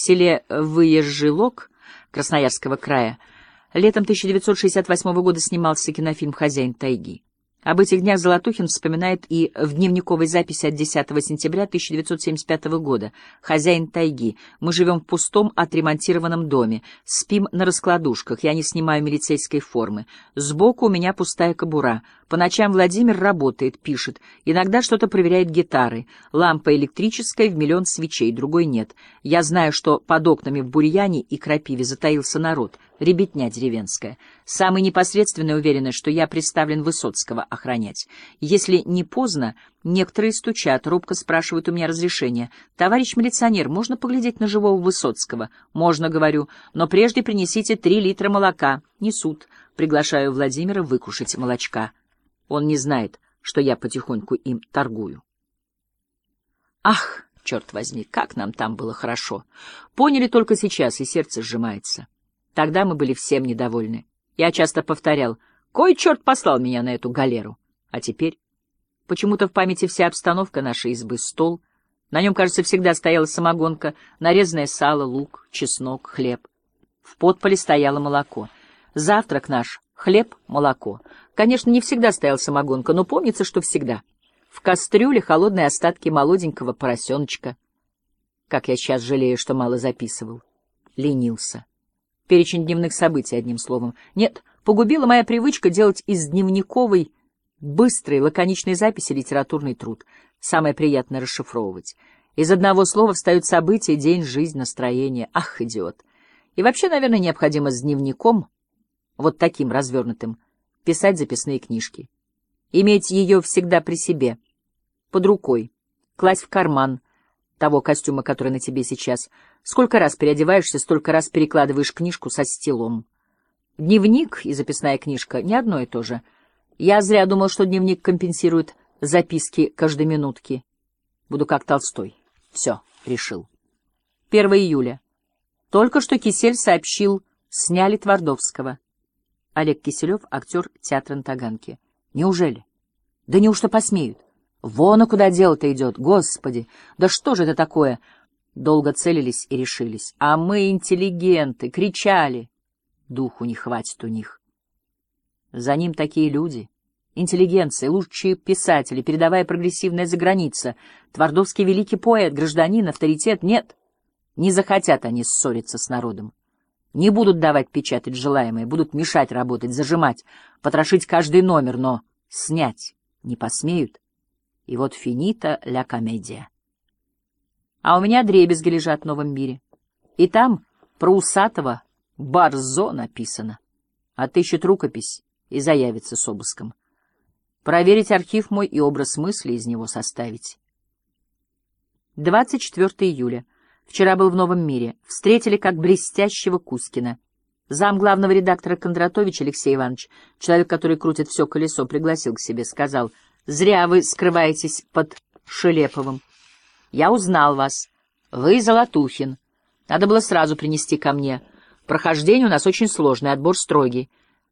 Селе Выезжилок Красноярского края летом 1968 года снимался кинофильм «Хозяин тайги». Об этих днях Золотухин вспоминает и в дневниковой записи от 10 сентября 1975 года. «Хозяин тайги. Мы живем в пустом, отремонтированном доме. Спим на раскладушках. Я не снимаю милицейской формы. Сбоку у меня пустая кобура. По ночам Владимир работает, пишет. Иногда что-то проверяет гитары. Лампа электрическая в миллион свечей, другой нет. Я знаю, что под окнами в бурьяне и крапиве затаился народ ребятня деревенская. Самый непосредственно уверены, что я представлен Высоцкого охранять. Если не поздно, некоторые стучат, робко спрашивают у меня разрешения. «Товарищ милиционер, можно поглядеть на живого Высоцкого?» «Можно», — говорю, — «но прежде принесите три литра молока». Несут. Приглашаю Владимира выкушать молочка. Он не знает, что я потихоньку им торгую. Ах, черт возьми, как нам там было хорошо! Поняли только сейчас, и сердце сжимается. Тогда мы были всем недовольны. Я часто повторял, кой черт послал меня на эту галеру. А теперь? Почему-то в памяти вся обстановка нашей избы, стол. На нем, кажется, всегда стояла самогонка, нарезанное сало, лук, чеснок, хлеб. В подполе стояло молоко. Завтрак наш — хлеб, молоко. Конечно, не всегда стояла самогонка, но помнится, что всегда. В кастрюле холодные остатки молоденького поросеночка. Как я сейчас жалею, что мало записывал. Ленился. Перечень дневных событий, одним словом. Нет, погубила моя привычка делать из дневниковой быстрой, лаконичной записи литературный труд. Самое приятное расшифровывать. Из одного слова встают события, день, жизнь, настроение. Ах, идиот! И вообще, наверное, необходимо с дневником, вот таким развернутым, писать записные книжки. Иметь ее всегда при себе, под рукой, класть в карман, того костюма, который на тебе сейчас. Сколько раз переодеваешься, столько раз перекладываешь книжку со стилом. Дневник и записная книжка — не одно и то же. Я зря думал, что дневник компенсирует записки каждоминутки. Буду как Толстой. Все, решил. 1 июля. Только что Кисель сообщил, сняли Твардовского. Олег Киселев, актер театра на Таганке. Неужели? Да неужто посмеют? Вон, а куда дело-то идет, господи! Да что же это такое? Долго целились и решились. А мы интеллигенты, кричали. Духу не хватит у них. За ним такие люди. Интеллигенция, лучшие писатели, передовая прогрессивная заграница. Твардовский великий поэт, гражданин, авторитет. Нет, не захотят они ссориться с народом. Не будут давать печатать желаемое, будут мешать работать, зажимать, потрошить каждый номер, но снять не посмеют. И вот финита ля комедия. А у меня дребезги лежат в новом мире. И там про усатого Барзо написано. Отыщет рукопись и заявится с обыском. Проверить архив мой и образ мысли из него составить. 24 июля. Вчера был в Новом мире. Встретили как блестящего Кускина. Зам главного редактора Кондратович Алексей Иванович, человек, который крутит все колесо, пригласил к себе, сказал — Зря вы скрываетесь под Шелеповым. Я узнал вас. Вы Золотухин. Надо было сразу принести ко мне. Прохождение у нас очень сложное, отбор строгий.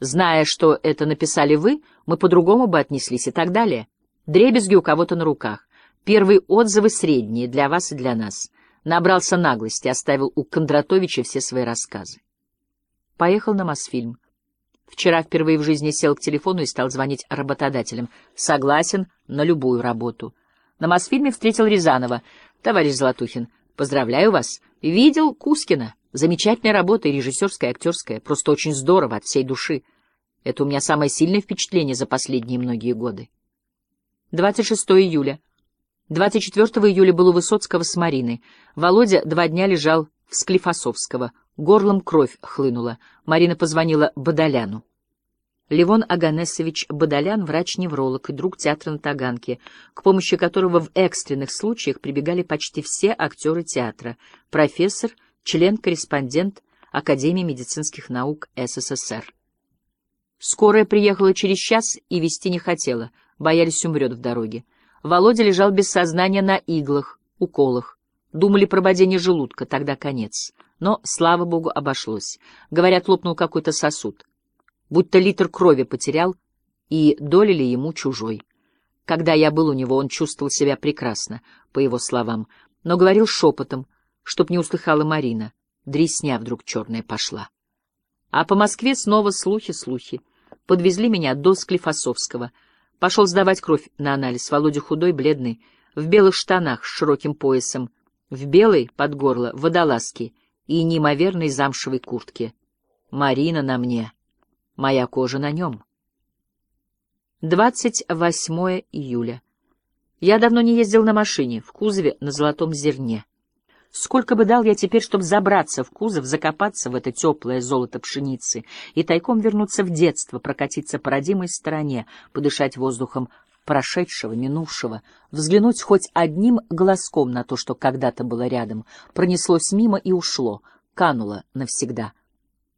Зная, что это написали вы, мы по-другому бы отнеслись и так далее. Дребезги у кого-то на руках. Первые отзывы средние для вас и для нас. Набрался наглости, оставил у Кондратовича все свои рассказы. Поехал на Мосфильм. Вчера впервые в жизни сел к телефону и стал звонить работодателям. Согласен на любую работу. На Мосфильме встретил Рязанова. Товарищ Золотухин, поздравляю вас. Видел Кускина. Замечательная работа и режиссерская, и актерская. Просто очень здорово, от всей души. Это у меня самое сильное впечатление за последние многие годы. 26 июля. 24 июля был у Высоцкого с Мариной. Володя два дня лежал в Склифосовского. Горлом кровь хлынула. Марина позвонила Бадаляну. Левон Аганесович Бадалян — врач-невролог и друг театра на Таганке, к помощи которого в экстренных случаях прибегали почти все актеры театра, профессор, член-корреспондент Академии медицинских наук СССР. Скорая приехала через час и вести не хотела, боялись умрет в дороге. Володя лежал без сознания на иглах, уколах. Думали про падение желудка, тогда конец. Но, слава богу, обошлось. Говорят, лопнул какой-то сосуд. Будто литр крови потерял, и долили ему чужой. Когда я был у него, он чувствовал себя прекрасно, по его словам, но говорил шепотом, чтоб не услыхала Марина. Дресня вдруг черная пошла. А по Москве снова слухи-слухи. Подвезли меня до Склифосовского. Пошел сдавать кровь на анализ. Володя худой, бледный, в белых штанах с широким поясом, в белой, под горло, водолазке и неимоверной замшевой куртке. Марина на мне, моя кожа на нем. 28 июля. Я давно не ездил на машине, в кузове на золотом зерне. Сколько бы дал я теперь, чтобы забраться в кузов, закопаться в это теплое золото пшеницы и тайком вернуться в детство, прокатиться по родимой стороне, подышать воздухом прошедшего, минувшего, взглянуть хоть одним глазком на то, что когда-то было рядом, пронеслось мимо и ушло, кануло навсегда.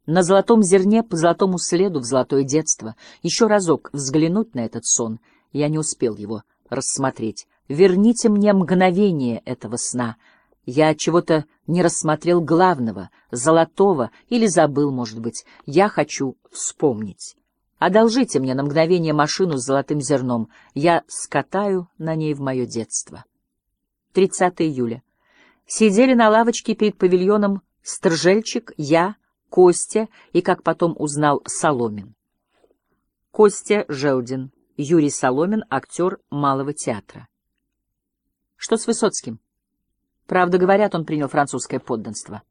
На золотом зерне по золотому следу в золотое детство, еще разок взглянуть на этот сон, я не успел его рассмотреть. Верните мне мгновение этого сна — я чего-то не рассмотрел главного, золотого, или забыл, может быть. Я хочу вспомнить. Одолжите мне на мгновение машину с золотым зерном. Я скатаю на ней в мое детство. 30 июля. Сидели на лавочке перед павильоном Стржельчик, я, Костя и, как потом узнал, Соломин. Костя Желдин, Юрий Соломин, актер Малого театра. Что с Высоцким? Правда, говорят, он принял французское подданство.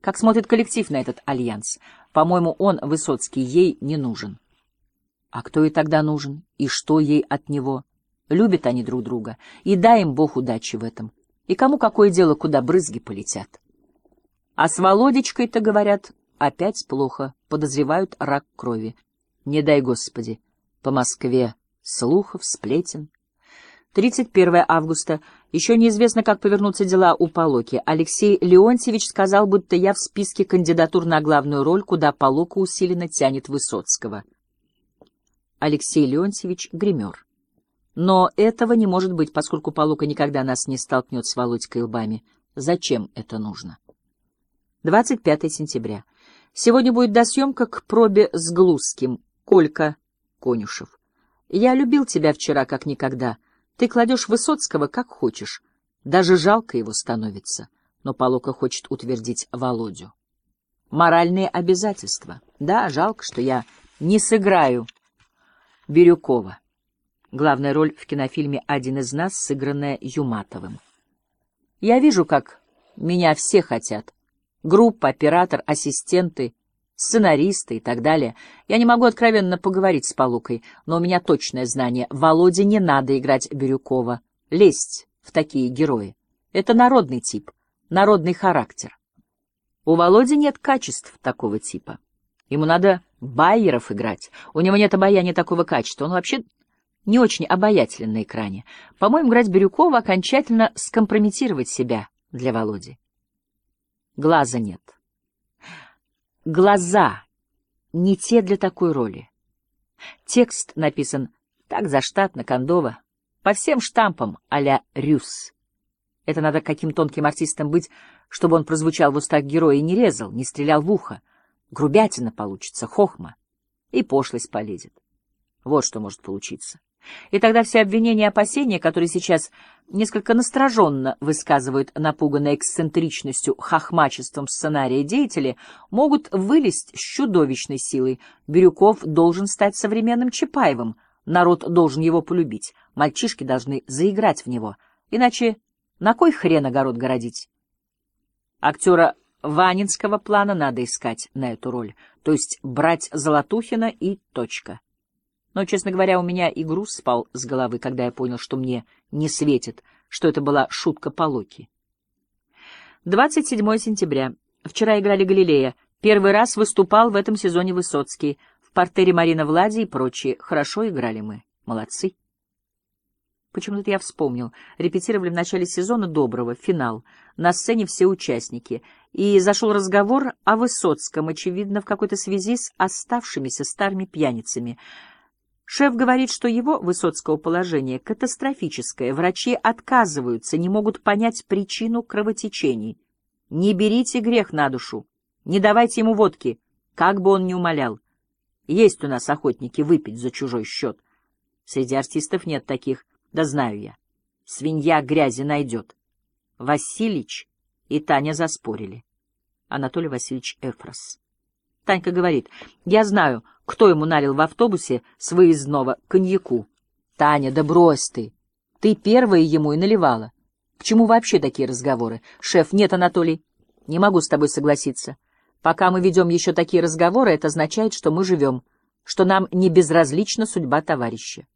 Как смотрит коллектив на этот альянс? По-моему, он, Высоцкий, ей не нужен. А кто ей тогда нужен? И что ей от него? Любят они друг друга. И дай им Бог удачи в этом. И кому какое дело, куда брызги полетят? А с Володечкой-то, говорят, опять плохо. Подозревают рак крови. Не дай Господи. По Москве слухов, сплетен. 31 августа. Еще неизвестно, как повернутся дела у Полоки. Алексей Леонтьевич сказал, будто я в списке кандидатур на главную роль, куда Полока усиленно тянет Высоцкого. Алексей Леонтьевич — гример. Но этого не может быть, поскольку Полока никогда нас не столкнет с Володькой лбами. Зачем это нужно? 25 сентября. Сегодня будет досъемка к пробе с Глузским. Колька Конюшев. Я любил тебя вчера как никогда — ты кладешь Высоцкого как хочешь. Даже жалко его становится. Но Полока хочет утвердить Володю. Моральные обязательства. Да, жалко, что я не сыграю Бирюкова. Главная роль в кинофильме «Один из нас», сыгранная Юматовым. Я вижу, как меня все хотят. Группа, оператор, ассистенты, сценаристы и так далее. Я не могу откровенно поговорить с Полукой, но у меня точное знание. Володе не надо играть Бирюкова, лезть в такие герои. Это народный тип, народный характер. У Володи нет качеств такого типа. Ему надо байеров играть. У него нет обаяния такого качества. Он вообще не очень обаятелен на экране. По-моему, играть Бирюкова окончательно скомпрометировать себя для Володи. Глаза нет. Глаза не те для такой роли. Текст написан так заштатно, кондово, по всем штампам а-ля Рюс. Это надо каким тонким артистом быть, чтобы он прозвучал в устах героя и не резал, не стрелял в ухо. Грубятина получится, хохма, и пошлость полезет. Вот что может получиться. И тогда все обвинения и опасения, которые сейчас несколько настороженно высказывают напуганные эксцентричностью, хохмачеством сценария деятели, могут вылезть с чудовищной силой. Бирюков должен стать современным Чапаевым, народ должен его полюбить, мальчишки должны заиграть в него, иначе на кой хрен огород городить? Актера Ванинского плана надо искать на эту роль, то есть брать Золотухина и точка. Но, честно говоря, у меня и груз спал с головы, когда я понял, что мне не светит, что это была шутка по Локи. 27 сентября. Вчера играли Галилея. Первый раз выступал в этом сезоне Высоцкий. В портере Марина Влади и прочие. Хорошо играли мы. Молодцы. Почему-то я вспомнил. Репетировали в начале сезона «Доброго», финал. На сцене все участники. И зашел разговор о Высоцком, очевидно, в какой-то связи с оставшимися старыми пьяницами — Шеф говорит, что его высоцкого положение катастрофическое. Врачи отказываются, не могут понять причину кровотечений. Не берите грех на душу, не давайте ему водки, как бы он ни умолял. Есть у нас охотники выпить за чужой счет. Среди артистов нет таких, да знаю я. Свинья грязи найдет. Василич и Таня заспорили. Анатолий Васильевич Эфрос. Танька говорит, я знаю, кто ему налил в автобусе с выездного коньяку. Таня, да брось ты. Ты первая ему и наливала. К чему вообще такие разговоры? Шеф, нет, Анатолий, не могу с тобой согласиться. Пока мы ведем еще такие разговоры, это означает, что мы живем, что нам не безразлична судьба товарища.